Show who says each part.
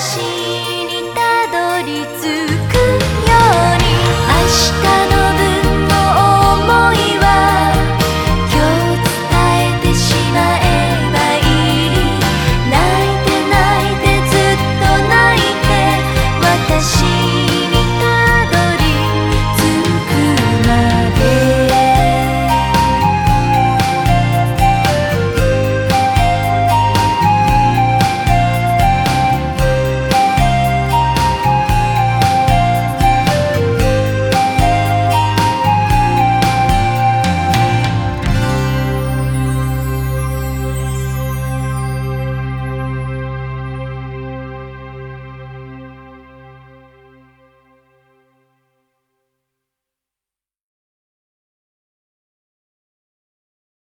Speaker 1: しい